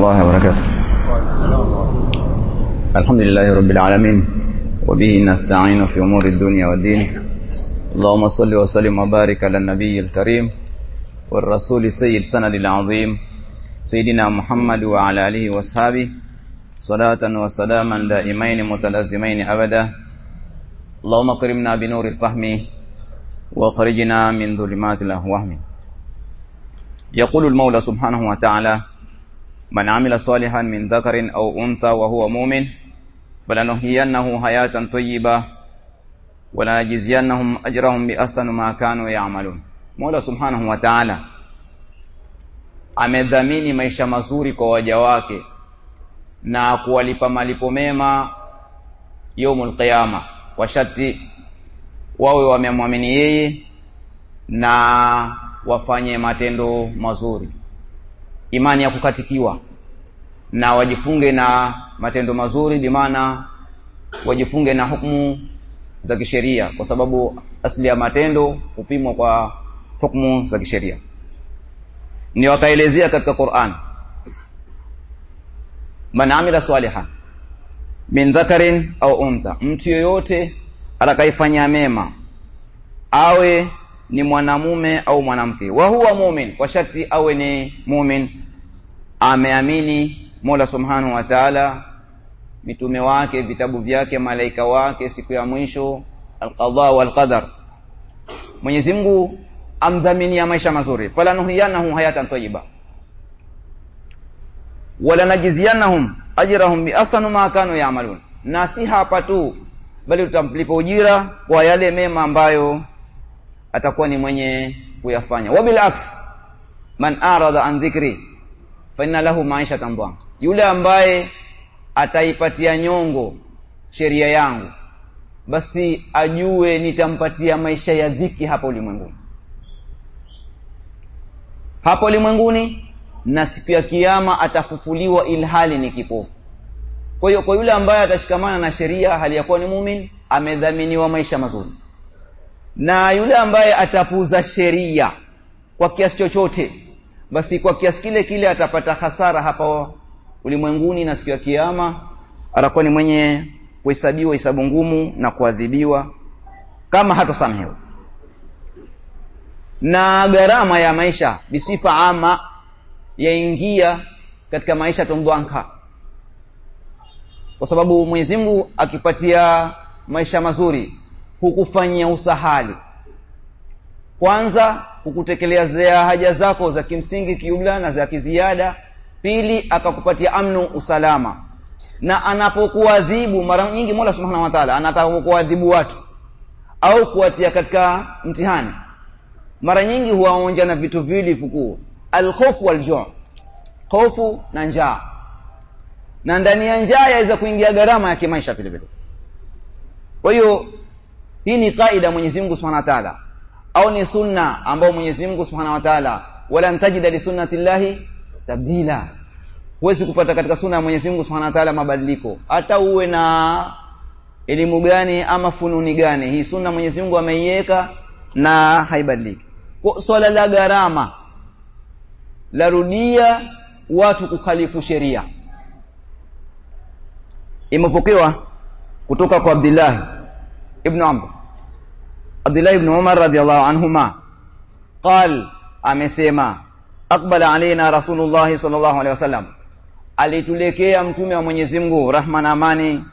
الله وبركاته. الحمد لله رب العالمين وبه نستعين في أمور الدنيا والدين. اللهم صل وسلم وبارك على النبي الكريم والرسول سيد سند العظيم سيدنا محمد وعلى آله وأصحابه. صلاة وسلاما دائمين متلازمين أبدا. اللهم اكرمنا بنور الفهم وخرجنا من ظلمات الأهوام. يقول المولى سبحانه وتعالى من عمل صالحا من ذكر أو أنثى وهو مؤمن فلنحيينه حياة طيبة ولنجزينهم أجرهم بأحسن ما كانوا يعملون Mola Subhanahu wa Ta'ala amedhamini maisha mazuri kwa waja wake na kuwalipa malipo mema yaumul qiyama kwa sharti wawe wamemwamini yeye na wafanye matendo mazuri imani ya kukatikiwa. Na wajifunge na matendo mazuri bimaana wajifunge na hukumu za kisheria kwa sababu asili ya matendo hupimwa kwa hukumu za kisheria. Ni wakaelezea katika Qur'an man amila salihan min dhakarin au untha mtu yoyote atakayefanya mema awe ni mwanamume au mwanamke. Wa huwa mumin kwa sharti awe ni mumin. Ameamini Mola Subhanahu wa Ta'ala mitume wake vitabu vyake malaika wake siku ya mwisho alqadha walqadar. Mwenyezi Mungu amdhaminia maisha mazuri. Falanuhiyanahum hayatan tayyiba. Wala najziyannahum ajrahum bi asanu ma kanu ya'malun. Na si hapa tu bali tutamlipa ujira kwa yale mema ambayo atakuwa ni mwenye kuyafanya. Wabil aks man arada an dhikri fa inna lahu ma'ishatan dhanka yule ambaye ataipatia nyongo sheria yangu basi ajue nitampatia maisha ya dhiki hapa ulimwenguni. Hapa ulimwenguni na siku ya kiyama atafufuliwa ilhali ni kipofu. Kwa hiyo kwa yule ambaye atashikamana na sheria hali ya kuwa ni mumin amedhaminiwa maisha mazuri na yule ambaye atapuza sheria kwa kiasi chochote basi kwa kiasi kile kile atapata hasara hapa ulimwenguni na siku ya kiyama. Atakuwa ni mwenye kuhesabiwa hisabu ngumu na kuadhibiwa kama hatosamehewa. Na gharama ya maisha bisifa ama yaingia katika maisha tondwanka. Kwa sababu Mwenyezi Mungu akipatia maisha mazuri hukufanyia usahali. Kwanza hukutekelezea haja zako za kimsingi kiubla na za kiziada. Pili akakupatia amnu usalama. Na anapokuadhibu mara nyingi Mola Subhanahu wa Ta'ala anataka kuadhibu watu au kuwatia katika mtihani. Mara nyingi huwaonja na vitu viwili vikuu. Alkhofu waljuu hofu na njaa. Na ndani ya njaa yaweza kuingia gharama ya kimaisha vile vile. Kwa hiyo hii ni kaida Mwenyezi Mungu Subhanahu wa Ta'ala. Au ni sunna ambayo Mwenyezi Mungu Subhanahu wa Ta'ala wala mtajida li sunnati llahi tabdila. Huwezi kupata katika sunna ya Mwenyezi Mungu Subhanahu wa Ta'ala mabadiliko. Hata uwe na elimu gani ama fununi gani hii sunna Mwenyezi Mungu ameiweka na haibadiliki. Kwa swala la gharama larudia watu kukhalifu sheria. Imepokewa kutoka kwa Abdullah ibn Amr. Abdullah ibn Umar radiyallahu anhuma qal amesema aqbala alaina rasulullah sallallahu alaihi wasallam alitulekea mtume wa Mwenyezi Mungu rahma na amani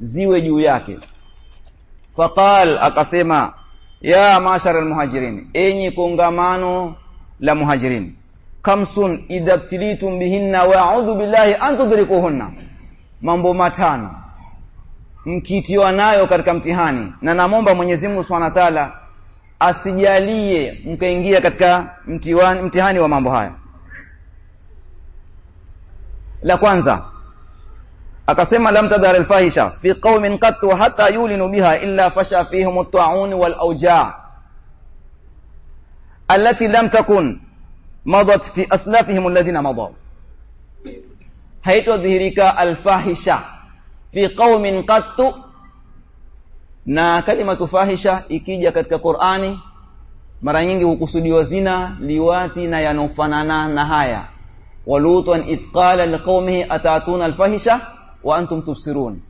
ziwe juu yake. Faqal akasema ya mashara almuhajirin enyi kongamano la muhajirin kamsun idabtilitum bihinna wa a'udhu billahi an tudrikuhunna. Mambo matano mkitiwa nayo katika mtihani na namomba Mwenyezi Mungu Subhanahu wa Ta'ala asijalie mkaingia katika mtiwani, mtihani wa mambo haya. La kwanza akasema lam tadhar alfahisha fi qaumin qattu hatta yulinu biha illa fasha fihim at-ta'un wal awja' allati lam takun madat fi aslafihim alladhina madaw. Haitodhihirika alfahisha fi qaumin qattu na kalimatu fahisha ikija katika Qur'ani mara nyingi hukusudiwa zina liwati na yanofanana na haya. Walutan idh qala liqaumihi atatuna alfahisha wa antum tubsirun.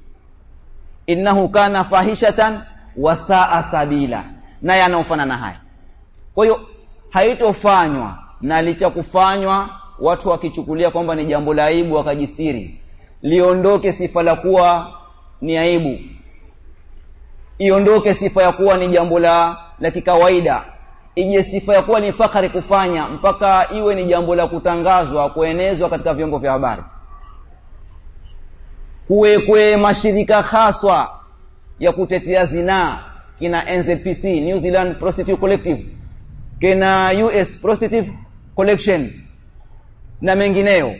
Innahu kana fahishatan wa saa sabila na yanaofanana haya. Kwa hiyo haitofanywa na licha kufanywa watu wakichukulia kwamba ni jambo la aibu wakajistiri liondoke sifa la kuwa ni aibu. Iondoke sifa ya kuwa ni jambo la la kikawaida. Ije sifa ya kuwa ni fakhari kufanya mpaka iwe ni jambo la kutangazwa kuenezwa katika vyombo vya habari. Kuwekwe mashirika haswa ya kutetea zinaa kina NZPC New Zealand Prostitute Collective kina US Prostitute Collection na mengineyo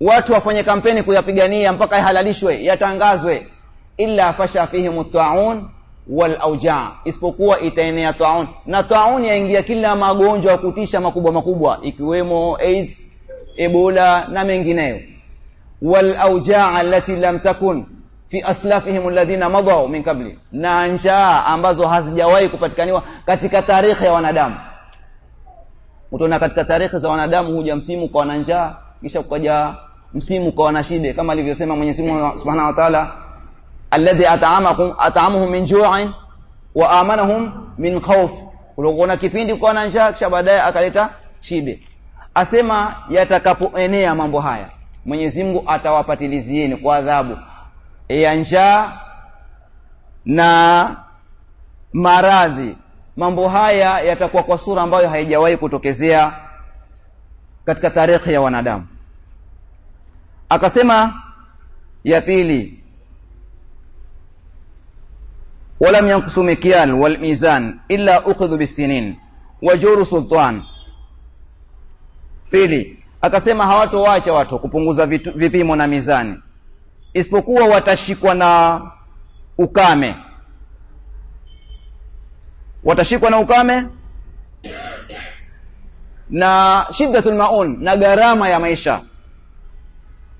watu wafanye kampeni kuyapigania mpaka yahalalishwe yatangazwe. Illa fasha fihim taun wal auja isipokuwa itaenea taun. Na taun yaingia kila magonjwa ya kutisha makubwa makubwa ikiwemo AIDS Ebola na mengineyo. Wal auja allati lam takun fi aslafihim alladhina madaw min qabli. Na njaa ambazo hazijawahi kupatikaniwa katika tarehe ya wanadamu. Utaona katika tarehe za wanadamu huja msimu kwa njaa kisha kukaja msimu kwa shibe kama alivyosema Mwenyezi Mungu Subhanahu wa Ta'ala alladhi at'amakum at'amuhum min ju'in wa amanahum min khawf. Ulikuwa kipindi kwa na njaa kisha baadaye akaleta shibe asema yatakapoenea mambo haya Mwenyezi Mungu atawapatilizieni kwa adhabu ya njaa na maradhi. Mambo haya yatakuwa kwa sura ambayo haijawahi kutokezea katika tarehe ya wanadamu akasema ya pili walam yanqusu mikyal wal mizan illa ukhidhu bisinin wa juru sultan. Pili akasema hawatoacha watu kupunguza vitu, vipimo na mizani. Isipokuwa watashikwa na ukame. Watashikwa na ukame na shiddatul maun na gharama ya maisha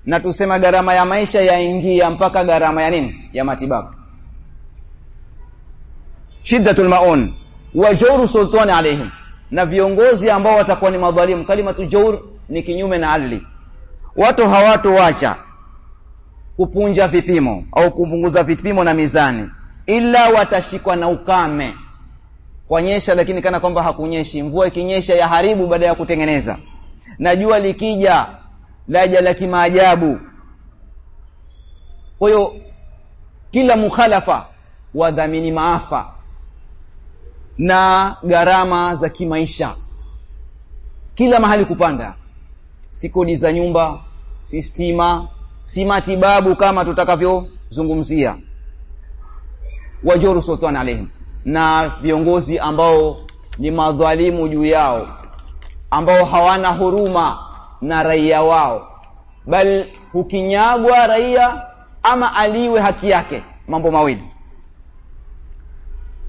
na tusema gharama ya maisha yaingia mpaka gharama ya nini? Ya matibabu. Shiddatul maun wa jawru sultani alaihim na viongozi ambao watakuwa ni madhalimu. Kalimatu jawr ni kinyume na adli. Watu hawatowacha kupunja vipimo au kupunguza vipimo na mizani ila watashikwa na ukame. Kwanyesha lakini kana kwamba hakunyeshi. Mvua ikinyesha ya haribu baada ya kutengeneza. Na jua likija laja la kimaajabu. Kwa hiyo kila mukhalafa wadhamini maafa na gharama za kimaisha. Kila mahali kupanda si kodi za nyumba si stima si matibabu kama tutakavyozungumzia. Wajoru sultan alaihim na viongozi ambao ni madhalimu juu yao ambao hawana huruma na raia wao. Bal hukinyagwa raia ama aliwe haki yake? Mambo mawili.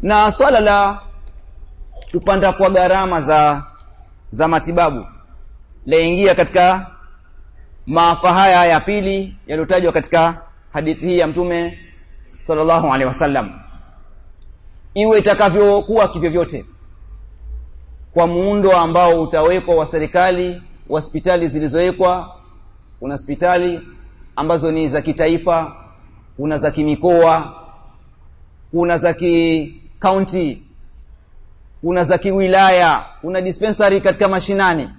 Na swala la kupanda kwa gharama za za matibabu laingia katika maafa haya ya pili yaliyotajwa katika hadithi hii ya mtume sallallahu alaihi wasallam. Iwe itakavyokuwa kivyovyote kwa muundo ambao utawekwa wa serikali hospitali zilizowekwa kuna hospitali ambazo ni za kitaifa kuna za kimikoa kuna za kikaunti kuna za kiwilaya kuna dispensary katika mashinani.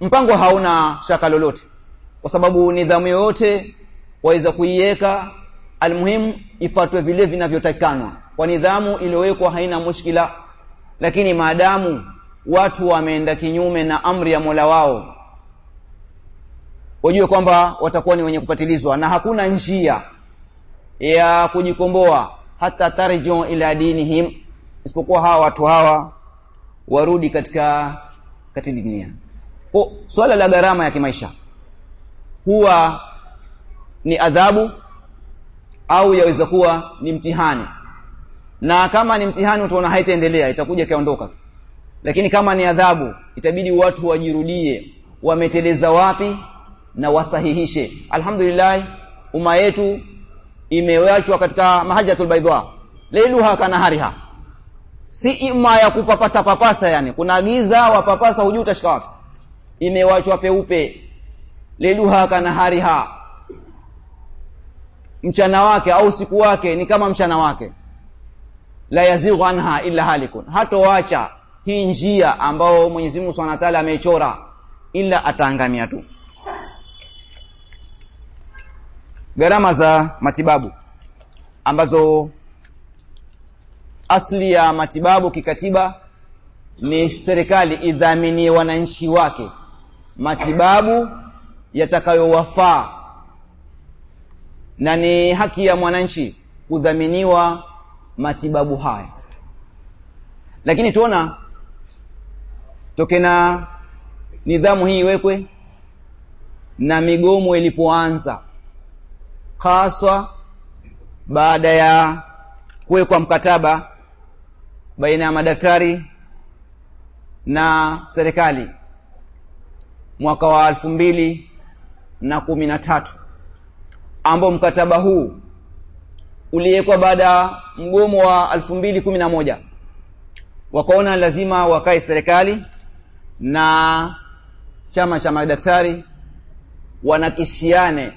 Mpango hauna shaka lolote kwa sababu nidhamu yoyote waweza kuiweka almuhimu ifuatwe vile vinavyotakikanwa. Kwa nidhamu iliyowekwa haina mushkila lakini maadamu watu wameenda kinyume na amri ya Mola wao. Wajue kwamba watakuwa ni wenye kupatilizwa na hakuna njia ya kujikomboa hata tarjiu ila dinihim isipokuwa hawa watu hawa warudi katika katika dunia. Kwa swala la gharama ya kimaisha huwa ni adhabu au yaweza kuwa ni mtihani. Na kama ni mtihani utaona haitaendelea itakuja ikaondoka tu lakini kama ni adhabu itabidi watu wajirudie wameteleza wapi? Na wasahihishe. Alhamdulillah umma yetu imewachwa katika mahajatul baidha lailuha kanahariha. Si ima ya kupapasa papasa yani. Kuna giza wapapasa hujui utashika wapi. Imewachwa peupe. Leluha kanahariha. Mchana wake au siku wake ni kama mchana wake. La yazighu anha illa halikun. Hatoacha hii njia ambayo Mwenyezi Mungu Subhanahu wa Ta'ala ameichora ila ataangamia tu. Gharama za matibabu ambazo asli ya matibabu kikatiba ni serikali idhaminie wananchi wake. Matibabu yatakayowafaa na ni haki ya mwananchi kudhaminiwa matibabu haya. Lakini tuona tokena nidhamu hii iwekwe na migomo ilipoanza haswa baada ya kuwekwa mkataba baina ya madaktari na serikali mwaka wa elfu mbili na kumi na tatu ambao mkataba huu uliwekwa baada ya mgomo wa elfu mbili kumi na moja. Wakaona lazima wakae serikali na chama cha madaktari wanakishiane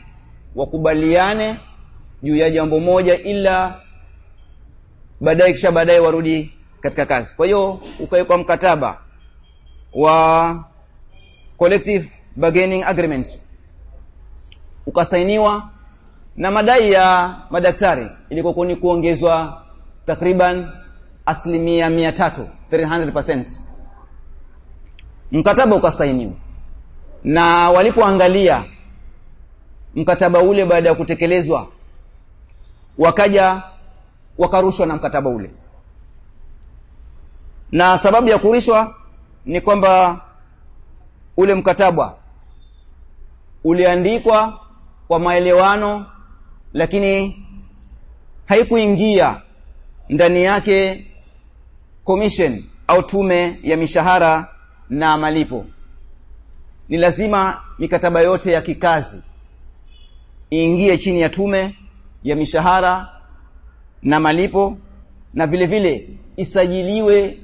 wakubaliane juu ya jambo moja ila baadaye kisha baadaye warudi katika kazi. Kwa hiyo ukawekwa mkataba wa collective bargaining agreement. Ukasainiwa na madai ya madaktari. Ilikuwa ni kuongezwa takriban asilimia mia tatu 300%. Mkataba ukasainiwa. Na walipoangalia mkataba ule baada ya kutekelezwa wakaja wakarushwa na mkataba ule. Na sababu ya kurishwa ni kwamba ule mkataba uliandikwa kwa maelewano lakini haikuingia ndani yake commission au tume ya mishahara na malipo. Ni lazima mikataba yote ya kikazi iingie chini ya tume ya mishahara na malipo na vile vile isajiliwe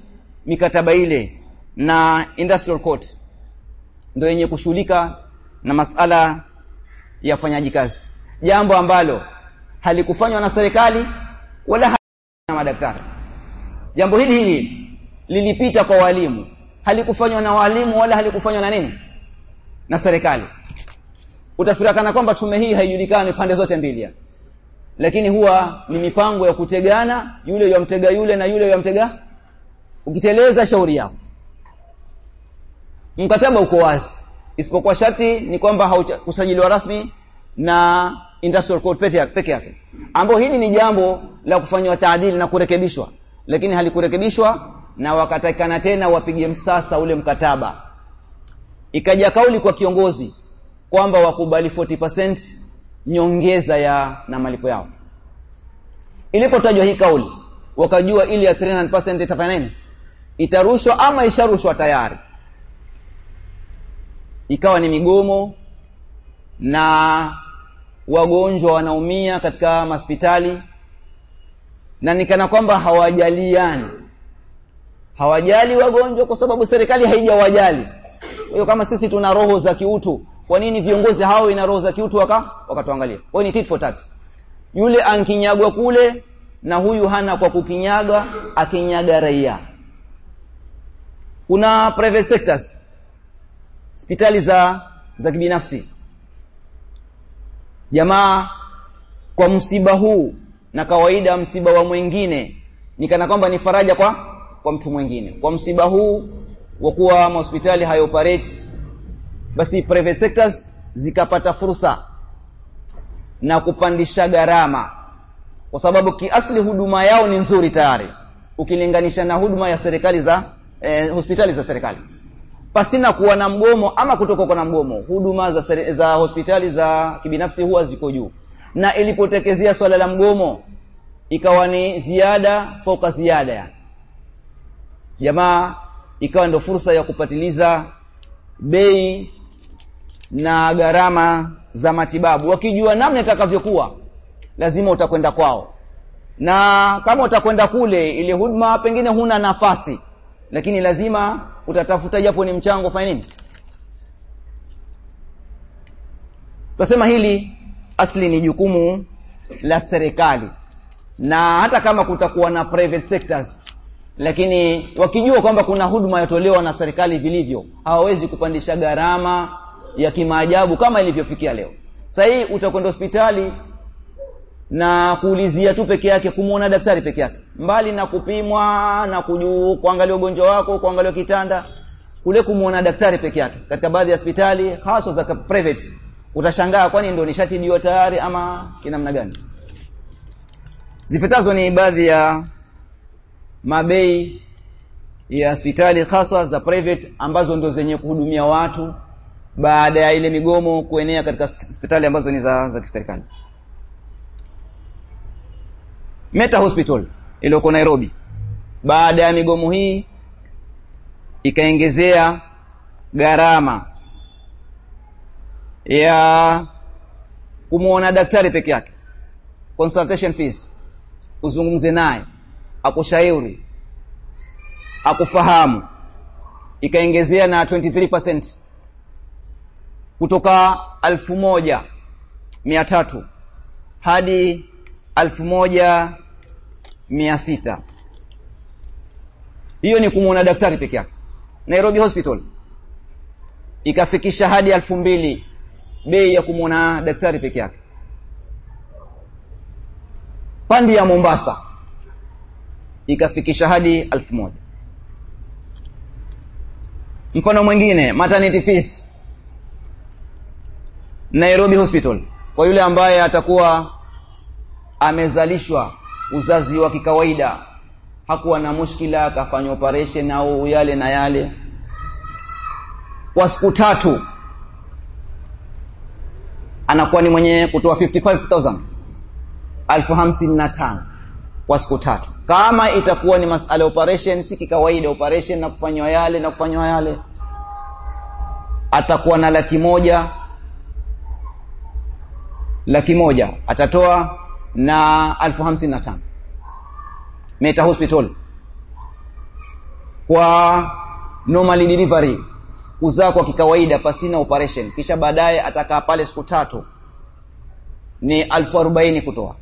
mikataba ile na industrial court. Ndio yenye kushughulika na masala ya fanyaji kazi. Jambo ambalo halikufanywa na serikali wala na madaktari. Jambo hili hili lilipita kwa walimu halikufanywa na walimu wala halikufanywa na nini? Na serikali. Utafirakana kwamba tume hii haijulikani pande zote mbili lakini huwa ni mipango ya kutegana yule yamtega yule na yule yamtega ukiteleza shauri yako. Mkataba uko wazi. Isipokuwa sharti ni kwamba haukusajiliwa rasmi na industrial code peke yake. Ambapo hili ni jambo la kufanywa taadili na kurekebishwa. Lakini halikurekebishwa na wakatakikana tena wapige msasa ule mkataba. Ikaja kauli kwa kiongozi kwamba wakubali 40% nyongeza ya na malipo yao. Ilipotajwa hii kauli wakajua ili ya 300% itafanya nini? Itarushwa ama isharushwa tayari. Ikawa ni migomo na wagonjwa wanaumia katika hospitali na nikana kwamba hawajaliani hawajali wagonjwa kwa sababu serikali haijawajali. Hiyo kama sisi tuna roho za kiutu kwa nini viongozi hao ina roho za kiutu waka wakatuangalia kwa ni tit for tat? Yule ankinyagwa kule na huyu hana kwa kukinyaga akinyaga raia. Kuna private sectors hospitali za za kibinafsi. Jamaa kwa msiba huu na kawaida msiba wa mwingine nikana kwamba ni faraja kwa kwa mtu mwingine. Kwa msiba huu wa kuwa hospitali hayoperate basi private sectors zikapata fursa na kupandisha gharama. Kwa sababu kiasli huduma yao ni nzuri tayari ukilinganisha na huduma ya serikali za eh, hospitali za serikali. Pasina kuwa na mgomo ama kutoka kwa na mgomo huduma za, seri, za hospitali za kibinafsi huwa ziko juu. Na ilipotekezea swala la mgomo ikawa ni ziada fauka ziada yani jamaa ikawa ndio fursa ya kupatiliza bei na gharama za matibabu. Wakijua namna itakavyokuwa lazima utakwenda kwao. Na kama utakwenda kule ile huduma pengine huna nafasi lakini lazima utatafuta japo ni mchango fanya nini? Tunasema hili asli ni jukumu la serikali. Na hata kama kutakuwa na private sectors lakini wakijua kwamba kuna huduma yatolewa na serikali vilivyo hawawezi kupandisha gharama ya kimaajabu kama ilivyofikia leo. Sasa hii utakwenda hospitali na kuulizia tu peke yake kumwona daktari peke yake. Mbali na kupimwa na kujuu kuangalia ugonjwa wako kuangalia kitanda kule kumwona daktari peke yake. Katika baadhi ya hospitali hasa za private utashangaa kwani ndio nishati nishatibiwa tayari ama kinamna gani. Zifuatazo ni baadhi ya mabei ya hospitali haswa za private ambazo ndo zenye kuhudumia watu baada ya ile migomo kuenea katika hospitali ambazo ni za, za kiserikali. Meta Hospital iliyoko Nairobi baada ya migomo hii ikaongezea gharama ya kumwona daktari peke yake consultation fees uzungumze naye akushauri. Akufahamu. Ikaongezea na 23% kutoka alfu moja mia tatu hadi alfu moja mia sita. Hiyo ni kumwona daktari peke yake. Nairobi Hospital. Ikafikisha hadi alfu mbili. Bei ya kumwona daktari peke yake. Pandi ya Mombasa ikafikisha hadi alfu moja. Mfano mwingine maternity fees Nairobi Hospital. Kwa yule ambaye atakuwa amezalishwa uzazi wa kikawaida hakuwa na mushkila akafanya operation au yale na yale kwa siku tatu anakuwa ni mwenye kutoa 55000 alfu hamsini na tano kwa siku tatu. Kama itakuwa ni masala operation si kikawaida operation na kufanywa yale na kufanywa yale atakuwa na laki moja laki moja. Atatoa na alfu hamsini na tano. Meta Hospital. Kwa normal delivery kuzaa kwa kikawaida pasina operation. Kisha baadaye atakaa pale siku tatu. Ni alfu arobaini kutoa.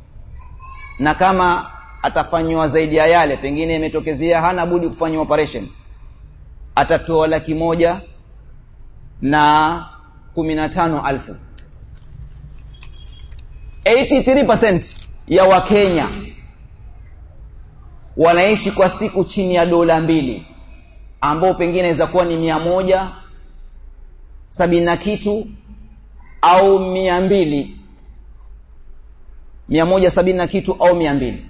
Na kama atafanywa zaidi ya yale. Pengine imetokezea hana budi kufanywa operation. Atatoa laki moja na kumi na tano alfu 83% ya wakenya wanaishi kwa siku chini ya dola mbili ambao pengine inaweza kuwa ni mia moja sabini na kitu au mia mbili. Mia moja sabini na kitu au mia mbili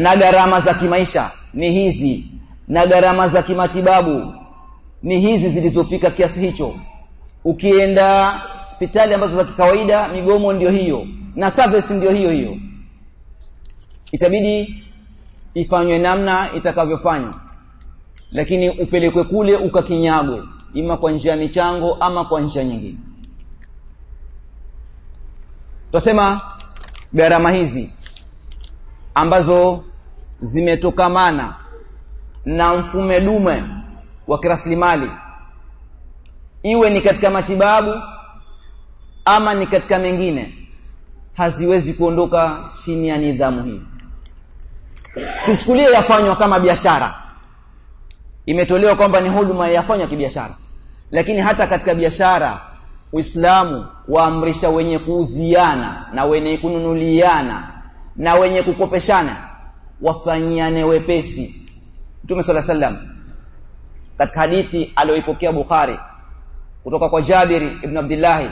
na gharama za kimaisha ni hizi na gharama za kimatibabu ni hizi zilizofika kiasi hicho. Ukienda hospitali ambazo za kikawaida migomo ndio hiyo na service ndio hiyo hiyo. Itabidi ifanywe namna itakavyofanywa lakini upelekwe kule ukakinyagwe ima kwa njia ya michango ama kwa njia nyingine. Twasema gharama hizi ambazo zimetokamana na mfume dume wa kiraslimali. Iwe ni katika matibabu ama ni katika mengine haziwezi kuondoka chini ya nidhamu hii. Tuchukulie yafanywa kama biashara. Imetolewa kwamba ni huduma yafanywa kibiashara. Lakini hata katika biashara Uislamu waamrisha wenye kuuziana na wenye kununuliana na wenye kukopeshana wafanyiane wepesi. Mtume sala sallam katika hadithi aliyoipokea Bukhari kutoka kwa Jabiri ibn Abdullah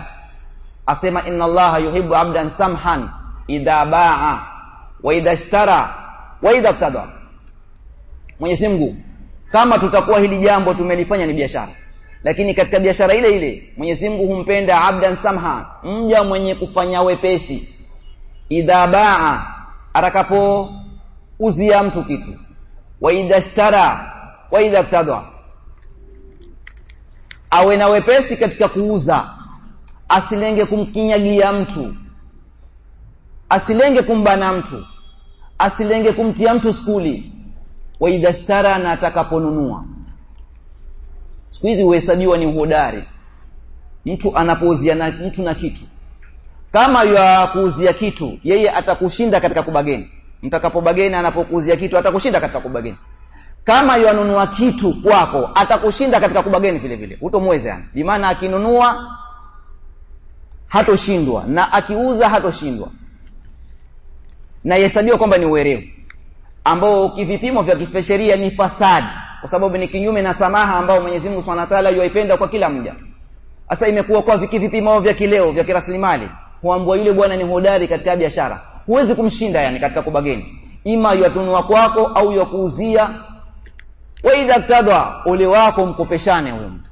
asema inna Allah yuhibbu abdan samhan idha baa wa idha ishtara wa idha iktada Mwenyezi Mungu kama tutakuwa hili jambo tumelifanya ni biashara. Lakini katika biashara ile ile Mwenyezi Mungu humpenda abdan samha mja mwenye kufanya wepesi. Idha baa atakapo uzia mtu kitu. Wa idha shtara wa idha awe na wepesi katika kuuza. Asilenge kumkinyagia mtu. Asilenge kumbana mtu. Asilenge kumtia mtu skuli. Wa idha shtara na atakaponunua. Siku hizi uhesabiwa ni uhodari mtu anapouzia na mtu na kitu. Kama ya kuuzia kitu yeye atakushinda katika kubageni mtakapobageni anapokuuzia kitu atakushinda katika kubageni. Kama yanunua kitu kwako atakushinda katika kubageni vile vile. Utomweze yani. Bimaana akinunua hatoshindwa. Na akiuza hatoshindwa. Na ihesabiwa kwamba ni uwerevu. Ambao kivipimo vya kifesheria ni fasadi. Kwa sababu ni kinyume na samaha ambao Mwenyezi Mungu Subhanahu wa Ta'ala yuaipenda kwa kila mja. Sasa imekuwa kwa vikivipimo vya kileo vya kiraslimali. Huambua yule bwana ni hodari katika biashara huwezi kumshinda yani katika kubageni ima yatunua kwako au yakuuzia wa idha ktadha ole wako mkopeshane huyo mtu.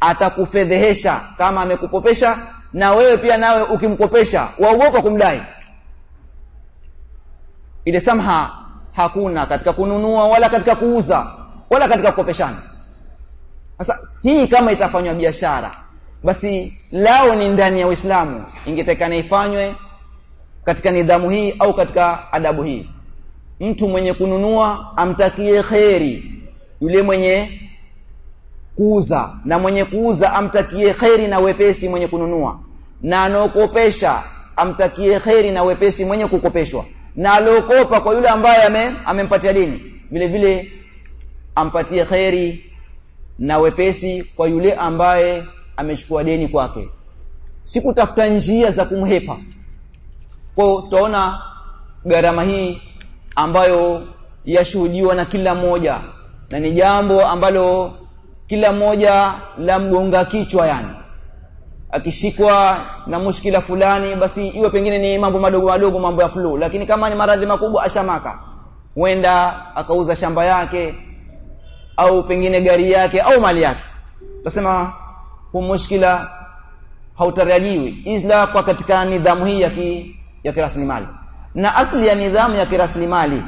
Atakufedhehesha kama amekukopesha na wewe pia nawe ukimkopesha. Waogopa kumdai. Ile samha hakuna katika kununua wala katika kuuza wala katika kukopeshana. Sasa hii kama itafanywa biashara basi lao ni ndani ya Uislamu. Ingetakana ifanywe katika nidhamu hii au katika adabu hii. Mtu mwenye kununua amtakie kheri yule mwenye kuuza na mwenye kuuza amtakie kheri na wepesi mwenye kununua. Na anaokopesha amtakie kheri na wepesi mwenye kukopeshwa. Na aliokopa kwa yule ambaye ame, amempatia dini vile vile ampatie kheri na wepesi kwa yule ambaye amechukua deni kwake. Sikutafuta njia za kumhepa kwa hiyo utaona gharama hii ambayo yashuhudiwa na kila mmoja na ni jambo ambalo kila mmoja la mgonga kichwa yani. Akishikwa na mushkila fulani basi iwe pengine ni mambo madogo madogo mambo ya flu lakini kama ni maradhi makubwa ashamaka. Huenda akauza shamba yake au pengine gari yake au mali yake. Tunasema huu mushkila hautarajiwi. Isla kwa katika nidhamu hii ya ya kiraslimali. Na asli ya nidhamu ya kiraslimali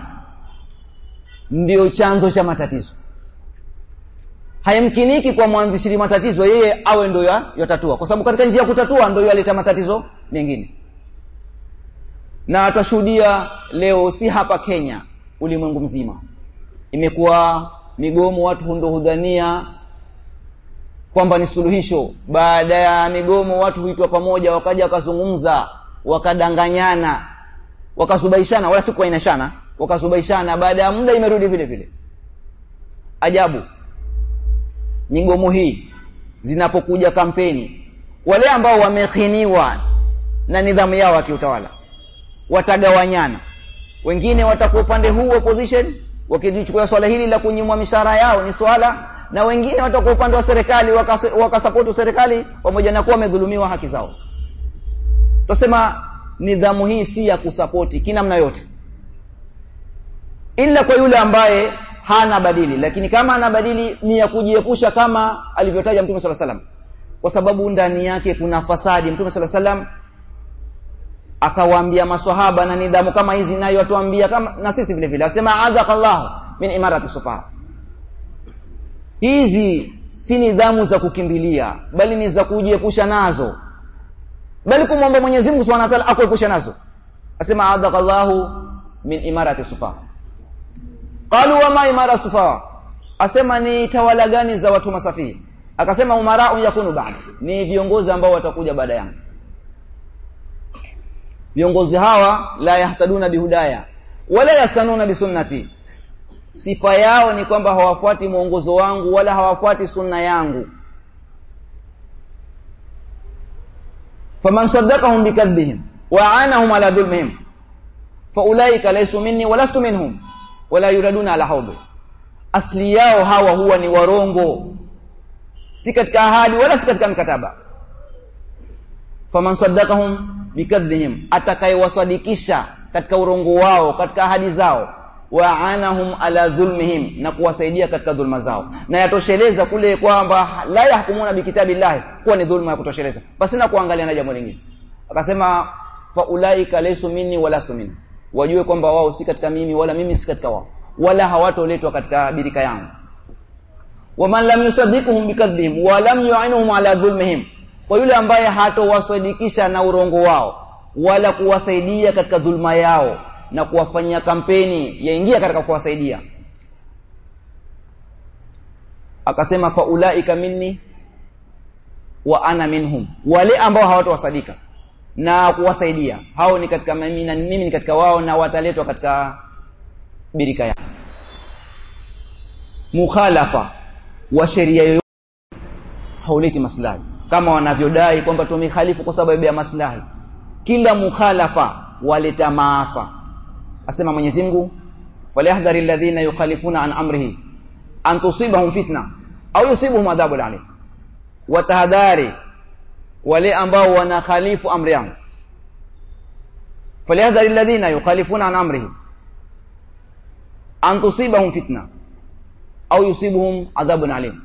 ndio chanzo cha matatizo. Haimkiniki kwa mwanzishiri matatizo yeye awe ndo yatatua kwa sababu katika njia ya kutatua ndio yaleta matatizo mengine. Na twashuhudia leo si hapa Kenya ulimwengu mzima. Imekuwa migomo watu ndo hudhania kwamba ni suluhisho. Baada ya migomo watu huitwa pamoja wakaja wakazungumza wakadanganyana wakasubaishana wala si kuainashana wakasubaishana. Baada ya muda imerudi vile vile. Ajabu. Migomo hii. Zinapokuja kampeni wale ambao wamekhiniwa na nidhamu yao ya kiutawala watagawanyana. Wengine watakuwa upande huu opposition wakijichukua swala hili la kunyimwa mishahara yao ni swala na wengine watakuwa upande wa serikali wakasapoti serikali pamoja na kuwa wamedhulumiwa haki zao tusema nidhamu hii si ya kusapoti kinamna yote. Ila kwa yule ambaye hana badili lakini kama ana badili ni ya kujiepusha kama alivyotaja mtume sala salam kwa sababu ndani yake kuna fasadi. Mtume sala salam akawaambia maswahaba na nidhamu kama hizi nayo atuambia kama na sisi vile vile. Asema adhakallahu min imarati sufaha. Hizi si nidhamu za kukimbilia bali ni za kujiepusha nazo bali kumwomba Mwenyezi Mungu Subhanahu wa Ta'ala akuepusha nazo. Asema adhakallahu min imarati sufa. Qalu wa ma imara sufa? Asema ni tawala gani za watu masafihi akasema umarau yakunu baada ni viongozi ambao watakuja baada yangu. Viongozi hawa la yahtaduna bihudaya wala yastanuna bisunnati. Sifa yao ni kwamba hawafuati mwongozo wangu wala hawafuati sunna yangu فمن صدقهم بكذبهم وعانهم على ظلمهم فأولئك ليسوا مني ولست منهم ولا يردون على حوضي أصل ياو هاو هو نورونغو سكت كهالي ولا سكت كم كتابا فمن صدقهم بكذبهم. أتكي وصدقشا katika urongo wao katika ahadi waanahum ala dhulmihim na kuwasaidia katika dhulma zao. Na yatosheleza kule kwamba la yahkumuna bikitabillahi kuwa ni dhulma ya kutosheleza. Basi na kuangalia na jambo lingine. Akasema faulaika laysu minni wala lastu minni. Wajue kwamba wao si katika mimi wala mimi si katika wao. Wala hawatoletwa katika birika yangu. Waman lam yusaddiquhum bikadhbihim wa lam yu'inuhum ala dhulmihim. Kwa yule ambaye hatowasadikisha na urongo wao wala kuwasaidia katika dhulma yao na kuwafanyia kampeni yaingia katika kuwasaidia. Akasema faulaika minni wa ana minhum. Wale ambao hawatowasadika na kuwasaidia hao ni katika mimi na mimi ni katika wao na wataletwa katika birika ya mukhalafa wa sheria yoyote hauleti maslahi. Kama wanavyodai kwamba tumekhalifu kwa sababu ya maslahi. Kila mukhalafa waleta maafa asema Mwenyezi Mungu falyahdhari alladhina yukhalifuna an amrihi an tusibahum fitna au yusibuhum adhabun alim. Watahadhari wale ambao wanakhalifu amri yangu. Falyahdhari alladhina yukhalifuna an amrihi an tusibahum fitna au yusibuhum adhabun alim.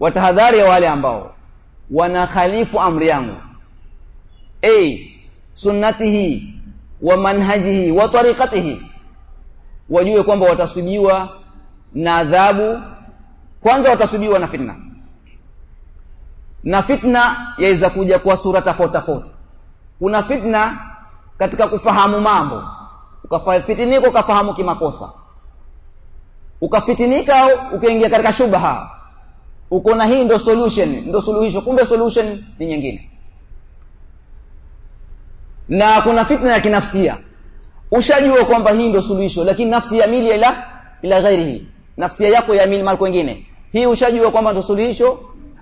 Watahadhari wale ambao wanakhalifu amri yangu. Ay sunnatihi wa manhajihi wa tariqatihi. Wajue kwamba watasubiwa na adhabu. Kwanza watasubiwa na fitna. Na fitna yaweza kuja kwa sura tofauti tofauti. Kuna fitna katika kufahamu mambo. Ukafitinika ukafahamu kimakosa. Ukafitinika ukaingia katika shubha. Uko na hii ndo solution. Ndo suluhisho. Kumbe solution ni nyingine na kuna fitna ya kinafsia. Ushajua kwamba hii ndio suluhisho lakini nafsi ya mili ila ila ghairihi. Nafsia yako ya mili mali kwingine. Hii ushajua kwamba ndio suluhisho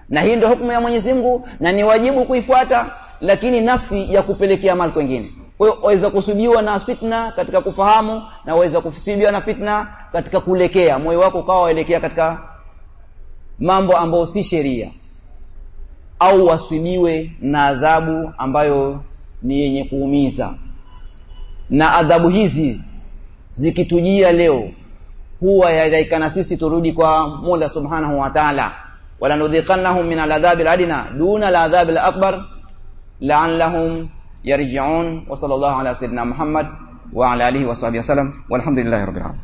na hii ndio hukumu ya Mwenyezi Mungu na ni wajibu kuifuata lakini nafsi ya kupelekea mali kwingine. Kwa hiyo waweza kusubiwa na fitna katika kufahamu na waweza kusubiwa na fitna katika kulekea. Moyo wako ukawa waelekea katika mambo ambayo si sheria. Au wasibiwe na adhabu ambayo ni yenye kuumiza na adhabu hizi zikitujia leo huwa yadaikana sisi turudi kwa Mola Subhanahu wa Ta'ala wala nudhiqannahum min al'adhabil adina duna al'adhabil akbar la'allahum yarji'un wa sallallahu ala sayyidina Muhammad wa ala alihi wa sahbihi wasallam walhamdulillahi rabbil alamin